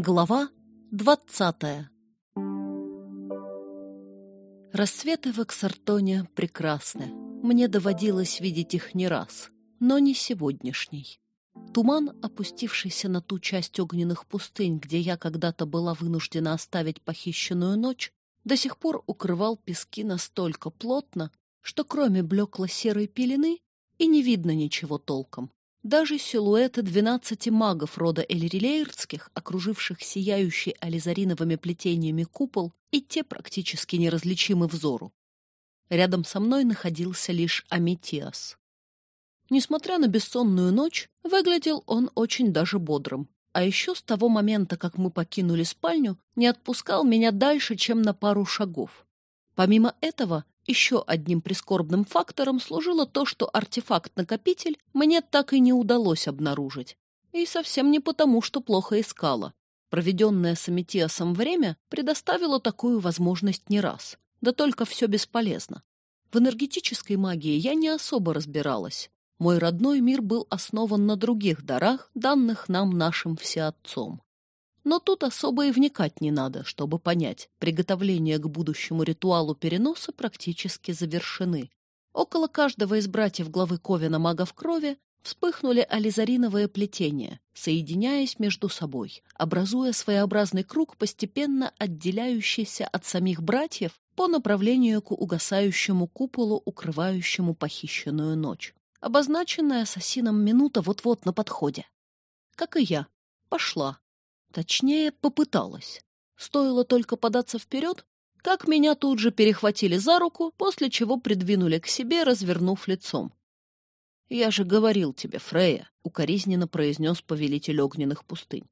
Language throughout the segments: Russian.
Глава двадцатая Рассветы в Эксартоне прекрасны. Мне доводилось видеть их не раз, но не сегодняшний. Туман, опустившийся на ту часть огненных пустынь, где я когда-то была вынуждена оставить похищенную ночь, до сих пор укрывал пески настолько плотно, что кроме блекло-серой пелены и не видно ничего толком. Даже силуэты двенадцати магов рода Эльрилейрдских, окруживших сияющий ализариновыми плетениями купол, и те практически неразличимы взору. Рядом со мной находился лишь Аметиас. Несмотря на бессонную ночь, выглядел он очень даже бодрым. А еще с того момента, как мы покинули спальню, не отпускал меня дальше, чем на пару шагов. Помимо этого, еще одним прискорбным фактором служило то, что артефакт-накопитель мне так и не удалось обнаружить. И совсем не потому, что плохо искала. Проведенное с Аметиасом время предоставило такую возможность не раз. Да только все бесполезно. В энергетической магии я не особо разбиралась. Мой родной мир был основан на других дарах, данных нам нашим всеотцом. Но тут особо и вникать не надо, чтобы понять, приготовления к будущему ритуалу переноса практически завершены. Около каждого из братьев главы Ковина магов крови вспыхнули ализариновые плетения, соединяясь между собой, образуя своеобразный круг, постепенно отделяющийся от самих братьев по направлению к угасающему куполу, укрывающему похищенную ночь. Обозначенная ассасином минута вот-вот на подходе. Как и я, пошла, Точнее, попыталась. Стоило только податься вперед, как меня тут же перехватили за руку, после чего придвинули к себе, развернув лицом. «Я же говорил тебе, Фрея», — укоризненно произнес повелитель огненных пустынь.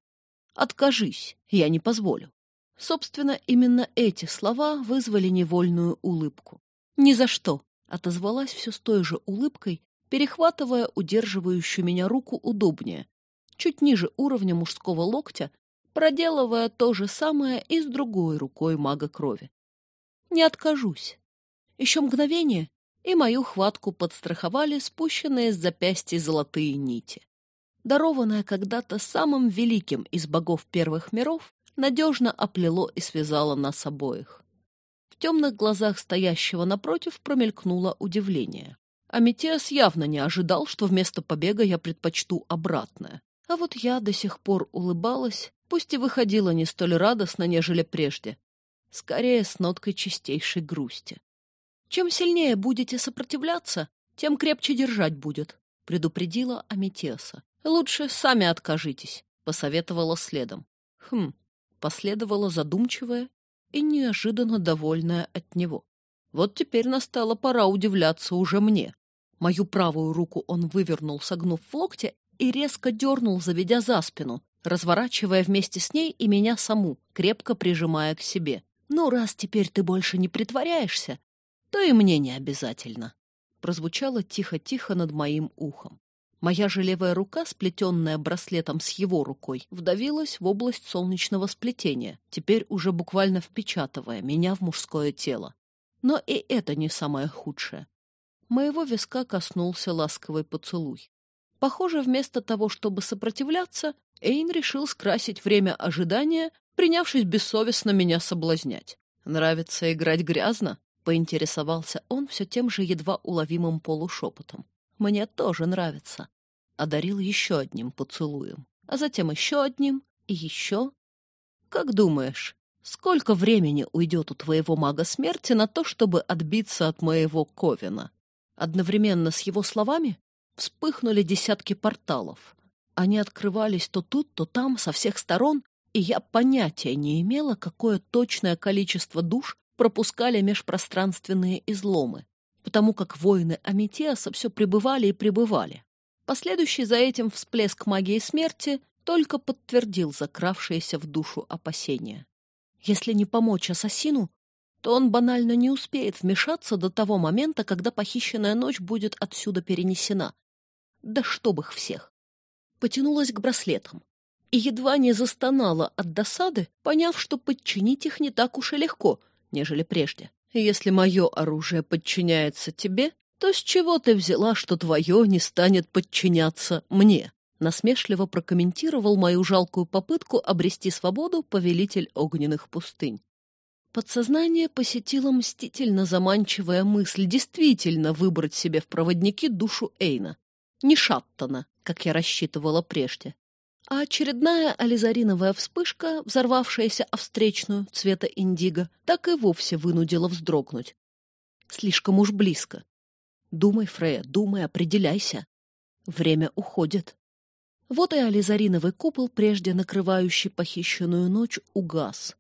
«Откажись, я не позволю». Собственно, именно эти слова вызвали невольную улыбку. «Ни за что!» — отозвалась все с той же улыбкой, перехватывая удерживающую меня руку удобнее, чуть ниже уровня мужского локтя, проделывая то же самое и с другой рукой мага крови. Не откажусь. Еще мгновение, и мою хватку подстраховали спущенные с запястья золотые нити. Дарованное когда-то самым великим из богов первых миров, надежно оплело и связало нас обоих. В темных глазах стоящего напротив промелькнуло удивление. А Метеос явно не ожидал, что вместо побега я предпочту обратное. А вот я до сих пор улыбалась пусть и выходила не столь радостно, нежели прежде, скорее с ноткой чистейшей грусти. «Чем сильнее будете сопротивляться, тем крепче держать будет», — предупредила Аметеса. «Лучше сами откажитесь», — посоветовала следом. Хм, последовала задумчивая и неожиданно довольная от него. Вот теперь настала пора удивляться уже мне. Мою правую руку он вывернул, согнув в локте, и резко дернул, заведя за спину, разворачивая вместе с ней и меня саму, крепко прижимая к себе. «Ну, раз теперь ты больше не притворяешься, то и мне не обязательно», прозвучало тихо-тихо над моим ухом. Моя же левая рука, сплетенная браслетом с его рукой, вдавилась в область солнечного сплетения, теперь уже буквально впечатывая меня в мужское тело. Но и это не самое худшее. Моего виска коснулся ласковый поцелуй. Похоже, вместо того, чтобы сопротивляться, Эйн решил скрасить время ожидания, принявшись бессовестно меня соблазнять. «Нравится играть грязно?» — поинтересовался он все тем же едва уловимым полушепотом. «Мне тоже нравится». Одарил еще одним поцелуем, а затем еще одним и еще. «Как думаешь, сколько времени уйдет у твоего мага смерти на то, чтобы отбиться от моего Ковина?» Одновременно с его словами вспыхнули десятки порталов — они открывались то тут, то там, со всех сторон, и я понятия не имела, какое точное количество душ пропускали межпространственные изломы, потому как воины Аметеаса все пребывали и пребывали. Последующий за этим всплеск магии смерти только подтвердил закравшееся в душу опасения. Если не помочь ассасину, то он банально не успеет вмешаться до того момента, когда похищенная ночь будет отсюда перенесена. Да чтоб их всех! потянулась к браслетам и едва не застонала от досады, поняв, что подчинить их не так уж и легко, нежели прежде. «Если мое оружие подчиняется тебе, то с чего ты взяла, что твое не станет подчиняться мне?» насмешливо прокомментировал мою жалкую попытку обрести свободу повелитель огненных пустынь. Подсознание посетило мстительно заманчивая мысль действительно выбрать себе в проводники душу Эйна. Не Шаттона, как я рассчитывала прежде. А очередная ализариновая вспышка, взорвавшаяся о встречную цвета индиго, так и вовсе вынудила вздрогнуть. Слишком уж близко. Думай, Фрея, думай, определяйся. Время уходит. Вот и ализариновый купол, прежде накрывающий похищенную ночь, угас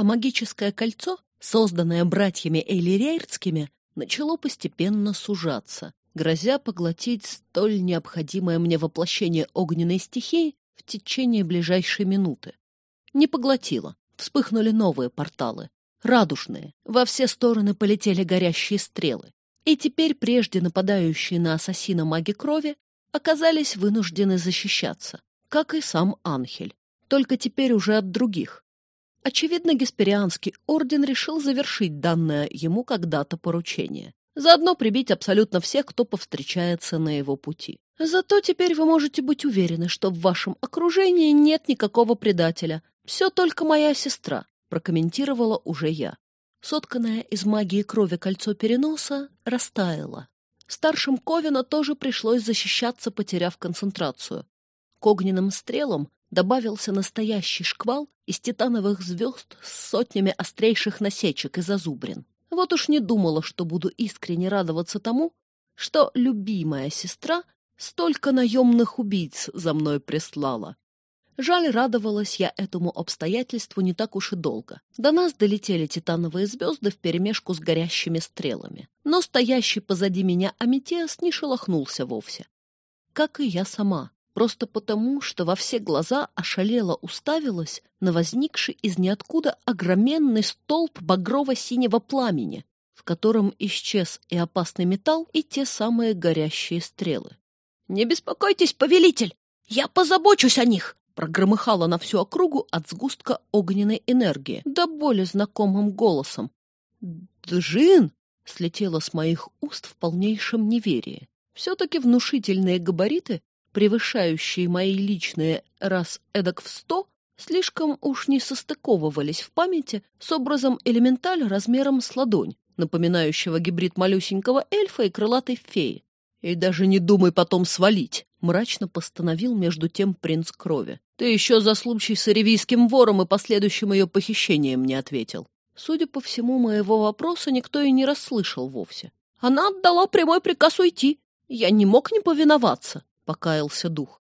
а магическое кольцо, созданное братьями Эйлирейрдскими, начало постепенно сужаться, грозя поглотить столь необходимое мне воплощение огненной стихии в течение ближайшей минуты. Не поглотило, вспыхнули новые порталы, радужные, во все стороны полетели горящие стрелы, и теперь прежде нападающие на ассасина маги крови оказались вынуждены защищаться, как и сам Анхель, только теперь уже от других, Очевидно, Гесперианский орден решил завершить данное ему когда-то поручение. Заодно прибить абсолютно всех, кто повстречается на его пути. Зато теперь вы можете быть уверены, что в вашем окружении нет никакого предателя. Все только моя сестра, прокомментировала уже я. Сотканное из магии крови кольцо переноса растаяло. Старшим Ковина тоже пришлось защищаться, потеряв концентрацию. К огненным стрелам добавился настоящий шквал из титановых звезд с сотнями острейших насечек и зазубрин. Вот уж не думала, что буду искренне радоваться тому, что любимая сестра столько наемных убийц за мной прислала. Жаль, радовалась я этому обстоятельству не так уж и долго. До нас долетели титановые звезды вперемешку с горящими стрелами. Но стоящий позади меня Аметеас не шелохнулся вовсе. Как и я сама просто потому, что во все глаза ошалела уставилась на возникший из ниоткуда огроменный столб багрово-синего пламени, в котором исчез и опасный металл, и те самые горящие стрелы. «Не беспокойтесь, повелитель! Я позабочусь о них!» прогромыхала на всю округу от сгустка огненной энергии, да более знакомым голосом. «Джин!» — слетело с моих уст в полнейшем неверии. Все-таки внушительные габариты превышающие мои личные раз эдак в сто, слишком уж не состыковывались в памяти с образом элементаль размером с ладонь, напоминающего гибрид малюсенького эльфа и крылатой феи. «И даже не думай потом свалить», — мрачно постановил между тем принц крови. «Ты еще за случай с аревийским вором и последующим ее похищением не ответил». Судя по всему, моего вопроса никто и не расслышал вовсе. Она отдала прямой приказ уйти. Я не мог не повиноваться покаялся дух.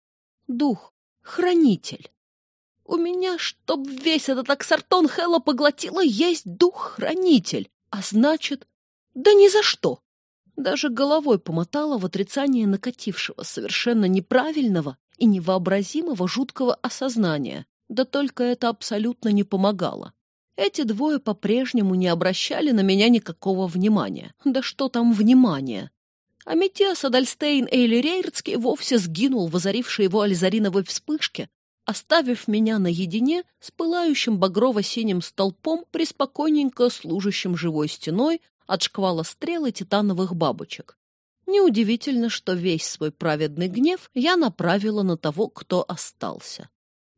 Дух, хранитель. У меня, чтоб весь этот аксартон Хэлла поглотила, есть дух-хранитель. А значит, да ни за что. Даже головой помотала в отрицание накатившего, совершенно неправильного и невообразимого жуткого осознания. Да только это абсолютно не помогало. Эти двое по-прежнему не обращали на меня никакого внимания. Да что там внимания? А Метеос Адальстейн Эйли Рейрцкий вовсе сгинул в озарившей его ализариновой вспышке, оставив меня наедине с пылающим багрово-синим столпом, преспокойненько служащим живой стеной от шквала стрел и титановых бабочек. Неудивительно, что весь свой праведный гнев я направила на того, кто остался.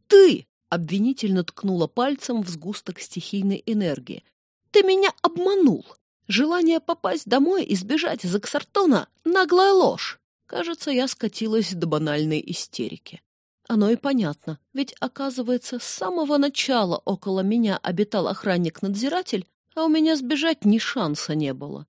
«Ты!» — обвинительно ткнула пальцем в сгусток стихийной энергии. «Ты меня обманул! Желание попасть домой и сбежать из Эксартона — наглая ложь. Кажется, я скатилась до банальной истерики. Оно и понятно, ведь, оказывается, с самого начала около меня обитал охранник-надзиратель, а у меня сбежать ни шанса не было.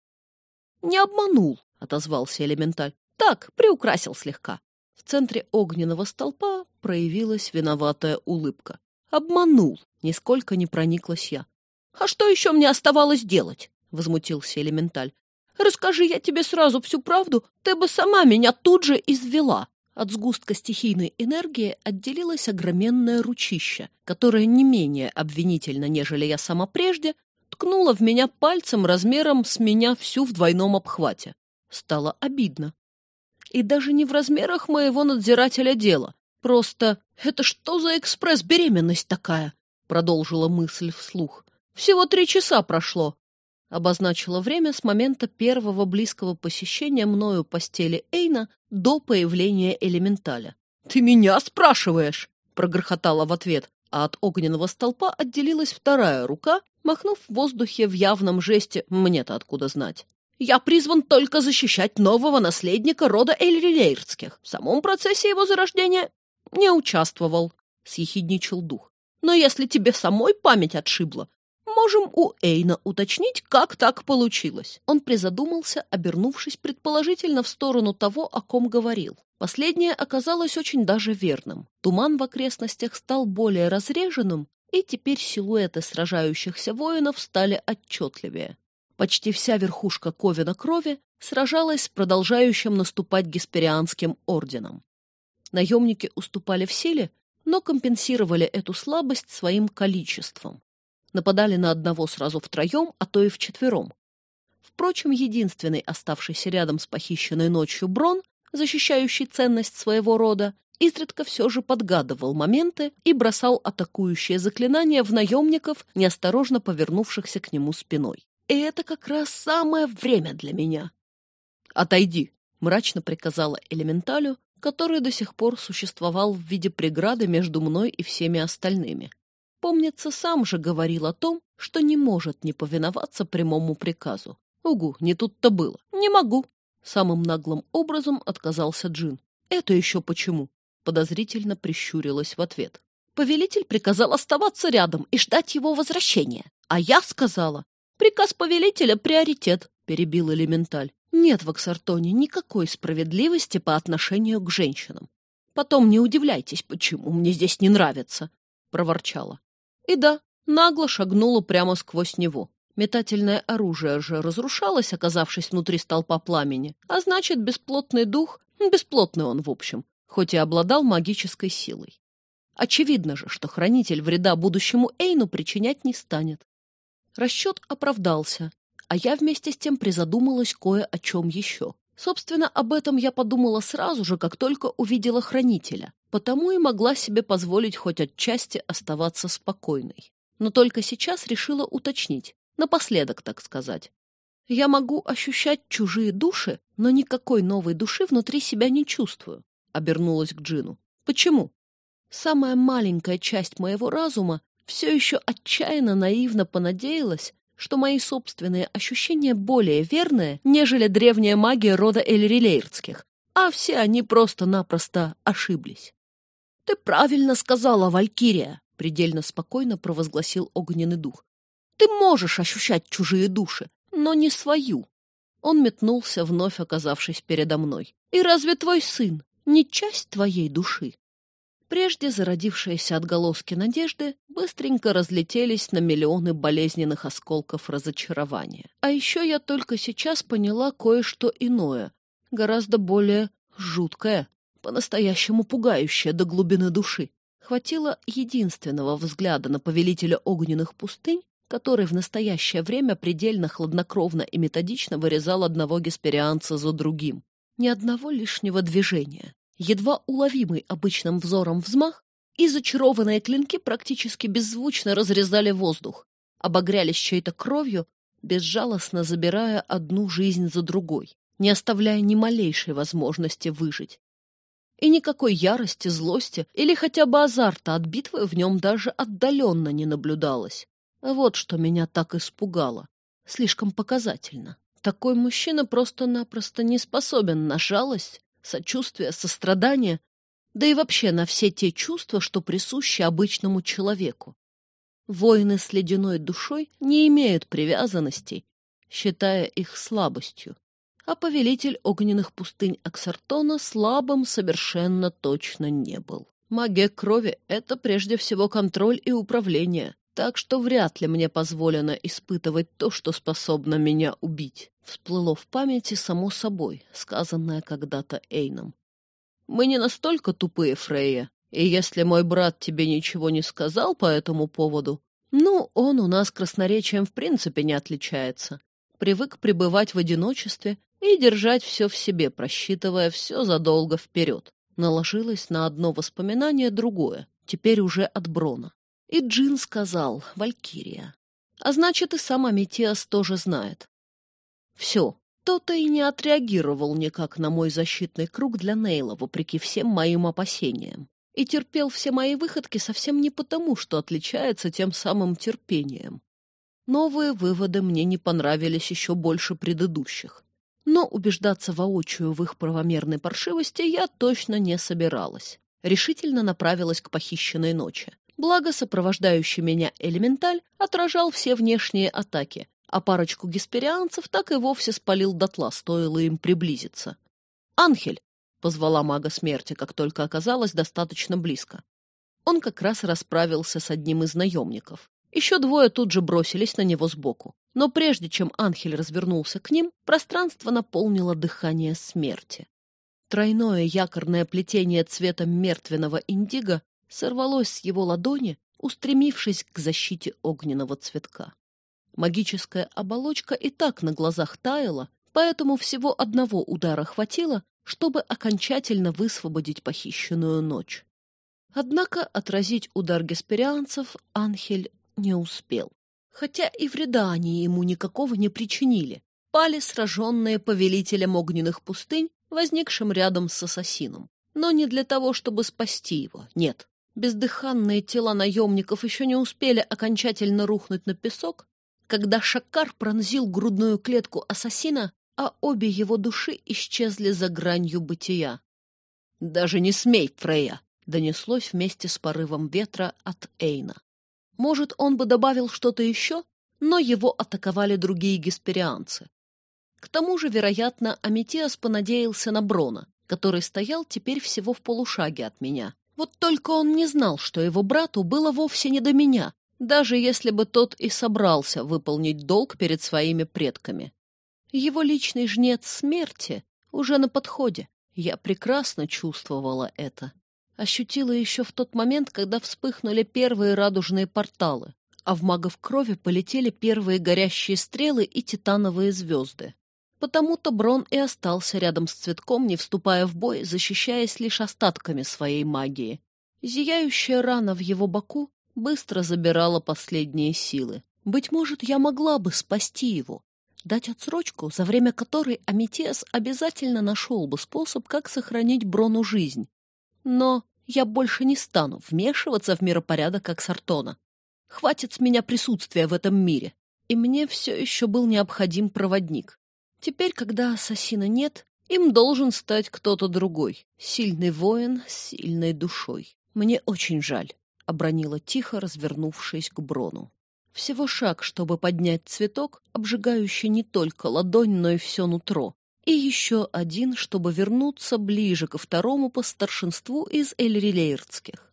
«Не обманул», — отозвался элементаль. «Так, приукрасил слегка». В центре огненного столпа проявилась виноватая улыбка. «Обманул», — нисколько не прониклась я. «А что еще мне оставалось делать?» — возмутился элементаль. «Расскажи я тебе сразу всю правду, ты бы сама меня тут же извела». От сгустка стихийной энергии отделилось огроменное ручище, которое не менее обвинительно, нежели я сама прежде, ткнуло в меня пальцем размером с меня всю в двойном обхвате. Стало обидно. И даже не в размерах моего надзирателя дела. Просто «это что за экспресс-беременность такая?» — продолжила мысль вслух. «Всего три часа прошло, обозначила время с момента первого близкого посещения мною постели Эйна до появления элементаля. «Ты меня спрашиваешь?» — прогрохотала в ответ, а от огненного столпа отделилась вторая рука, махнув в воздухе в явном жесте «мне-то откуда знать». «Я призван только защищать нового наследника рода Эльрилейрских. В самом процессе его зарождения не участвовал», — съехидничал дух. «Но если тебе самой память отшибла, можем у Эйна уточнить, как так получилось». Он призадумался, обернувшись предположительно в сторону того, о ком говорил. Последнее оказалось очень даже верным. Туман в окрестностях стал более разреженным, и теперь силуэты сражающихся воинов стали отчетливее. Почти вся верхушка Ковина крови сражалась с продолжающим наступать Гесперианским орденом. Наемники уступали в силе, но компенсировали эту слабость своим количеством. Нападали на одного сразу втроем, а то и вчетвером. Впрочем, единственный оставшийся рядом с похищенной ночью Брон защищающий ценность своего рода, изредка все же подгадывал моменты и бросал атакующие заклинания в наемников, неосторожно повернувшихся к нему спиной. И это как раз самое время для меня. «Отойди», — мрачно приказала элементалю, который до сих пор существовал в виде преграды между мной и всеми остальными. Помнится, сам же говорил о том, что не может не повиноваться прямому приказу. Угу, не тут-то было. Не могу. Самым наглым образом отказался Джин. «Это еще почему?» Подозрительно прищурилась в ответ. Повелитель приказал оставаться рядом и ждать его возвращения. А я сказала, приказ повелителя — приоритет, перебил элементаль. Нет в Аксартоне никакой справедливости по отношению к женщинам. Потом не удивляйтесь, почему мне здесь не нравится, проворчала. И да, нагло шагнула прямо сквозь него. Метательное оружие же разрушалось, оказавшись внутри столпа пламени, а значит, бесплотный дух, бесплотный он в общем, хоть и обладал магической силой. Очевидно же, что хранитель вреда будущему Эйну причинять не станет. Расчет оправдался, а я вместе с тем призадумалась кое о чем еще. Собственно, об этом я подумала сразу же, как только увидела хранителя, потому и могла себе позволить хоть отчасти оставаться спокойной. Но только сейчас решила уточнить, Напоследок, так сказать. Я могу ощущать чужие души, но никакой новой души внутри себя не чувствую, обернулась к Джину. Почему? Самая маленькая часть моего разума все еще отчаянно наивно понадеялась, что мои собственные ощущения более верные, нежели древняя магия рода Эльрилейрдских, а все они просто-напросто ошиблись. — Ты правильно сказала, Валькирия, — предельно спокойно провозгласил огненный дух. Ты можешь ощущать чужие души, но не свою. Он метнулся, вновь оказавшись передо мной. И разве твой сын не часть твоей души? Прежде зародившиеся отголоски надежды быстренько разлетелись на миллионы болезненных осколков разочарования. А еще я только сейчас поняла кое-что иное, гораздо более жуткое, по-настоящему пугающее до глубины души. Хватило единственного взгляда на повелителя огненных пустынь, который в настоящее время предельно хладнокровно и методично вырезал одного гесперианца за другим. Ни одного лишнего движения. Едва уловимый обычным взором взмах, и зачарованные клинки практически беззвучно разрезали воздух, обогрялись чьей-то кровью, безжалостно забирая одну жизнь за другой, не оставляя ни малейшей возможности выжить. И никакой ярости, злости или хотя бы азарта от битвы в нем даже отдаленно не наблюдалось. Вот что меня так испугало. Слишком показательно. Такой мужчина просто-напросто не способен на жалость, сочувствие, сострадание, да и вообще на все те чувства, что присущи обычному человеку. Воины с ледяной душой не имеют привязанностей, считая их слабостью, а повелитель огненных пустынь Аксартона слабым совершенно точно не был. Магия крови — это прежде всего контроль и управление, так что вряд ли мне позволено испытывать то, что способно меня убить. Всплыло в памяти само собой, сказанное когда-то Эйном. Мы не настолько тупые, Фрейя, и если мой брат тебе ничего не сказал по этому поводу, ну, он у нас красноречием в принципе не отличается. Привык пребывать в одиночестве и держать все в себе, просчитывая все задолго вперед. Наложилось на одно воспоминание другое, теперь уже от Брона. И Джин сказал, Валькирия. А значит, и сам Аметиас тоже знает. Все, То-то и не отреагировал никак на мой защитный круг для Нейла, вопреки всем моим опасениям. И терпел все мои выходки совсем не потому, что отличается тем самым терпением. Новые выводы мне не понравились еще больше предыдущих. Но убеждаться воочию в их правомерной паршивости я точно не собиралась. Решительно направилась к похищенной ночи. Благо, сопровождающий меня элементаль отражал все внешние атаки, а парочку гесперианцев так и вовсе спалил дотла, стоило им приблизиться. «Анхель!» — позвала мага смерти, как только оказалось достаточно близко. Он как раз расправился с одним из наемников. Еще двое тут же бросились на него сбоку. Но прежде чем Анхель развернулся к ним, пространство наполнило дыхание смерти. Тройное якорное плетение цвета мертвенного индиго сорвалось с его ладони, устремившись к защите огненного цветка. Магическая оболочка и так на глазах таяла, поэтому всего одного удара хватило, чтобы окончательно высвободить похищенную ночь. Однако отразить удар гесперианцев Анхель не успел. Хотя и вреда они ему никакого не причинили. Пали сраженные повелителем огненных пустынь, возникшим рядом с ассасином. Но не для того, чтобы спасти его, нет. Бездыханные тела наемников еще не успели окончательно рухнуть на песок, когда Шакар пронзил грудную клетку ассасина, а обе его души исчезли за гранью бытия. «Даже не смей, Фрея!» — донеслось вместе с порывом ветра от Эйна. Может, он бы добавил что-то еще, но его атаковали другие гесперианцы. К тому же, вероятно, Аметиас понадеялся на Брона, который стоял теперь всего в полушаге от меня. Вот только он не знал, что его брату было вовсе не до меня, даже если бы тот и собрался выполнить долг перед своими предками. Его личный жнец смерти уже на подходе. Я прекрасно чувствовала это. Ощутила еще в тот момент, когда вспыхнули первые радужные порталы, а в магов крови полетели первые горящие стрелы и титановые звезды. Потому-то Брон и остался рядом с цветком, не вступая в бой, защищаясь лишь остатками своей магии. Зияющая рана в его боку быстро забирала последние силы. Быть может, я могла бы спасти его, дать отсрочку, за время которой Аметиас обязательно нашел бы способ, как сохранить Брону жизнь. Но я больше не стану вмешиваться в миропорядок как Сартона. Хватит с меня присутствия в этом мире. И мне все еще был необходим проводник. Теперь, когда ассасина нет, им должен стать кто-то другой. Сильный воин с сильной душой. Мне очень жаль. — обронила тихо, развернувшись к Брону. Всего шаг, чтобы поднять цветок, обжигающий не только ладонь, но и все нутро. И еще один, чтобы вернуться ближе ко второму по старшинству из Эльрилейрдских.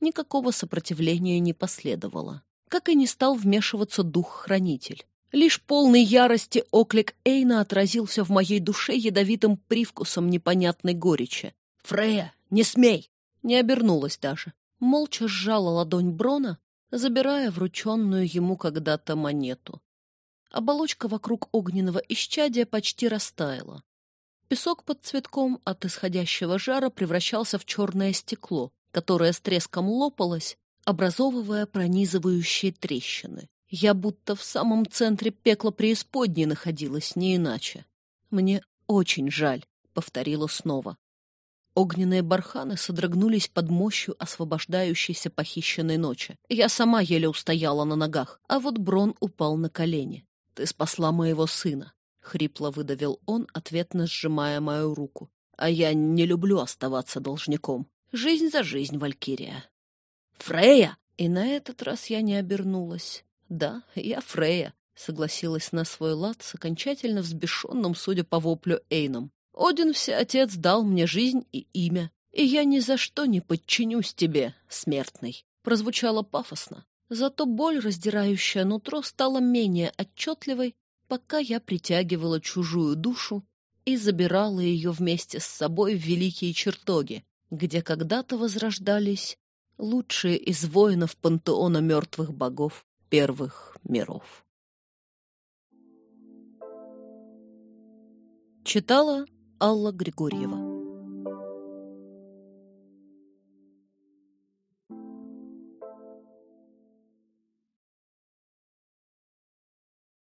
Никакого сопротивления не последовало. Как и не стал вмешиваться дух-хранитель. Лишь полный ярости оклик Эйна отразился в моей душе ядовитым привкусом непонятной горечи. «Фрея, не смей!» Не обернулась даже молча сжала ладонь Брона, забирая врученную ему когда-то монету. Оболочка вокруг огненного исчадия почти растаяла. Песок под цветком от исходящего жара превращался в черное стекло, которое с треском лопалось, образовывая пронизывающие трещины. Я будто в самом центре пекла преисподней находилась, не иначе. «Мне очень жаль», — повторила снова. Огненные барханы содрогнулись под мощью освобождающейся похищенной ночи. Я сама еле устояла на ногах, а вот Брон упал на колени. «Ты спасла моего сына», — хрипло выдавил он, ответно сжимая мою руку. «А я не люблю оставаться должником. Жизнь за жизнь, Валькирия». «Фрея!» И на этот раз я не обернулась. «Да, я Фрея», — согласилась на свой лад с окончательно взбешенным, судя по воплю, Эйном. Один всеотец дал мне жизнь и имя, и я ни за что не подчинюсь тебе, смертный. Прозвучало пафосно, зато боль, раздирающая нутро, стала менее отчетливой, пока я притягивала чужую душу и забирала ее вместе с собой в великие чертоги, где когда-то возрождались лучшие из воинов пантеона мертвых богов первых миров. Читала Алла Григорьева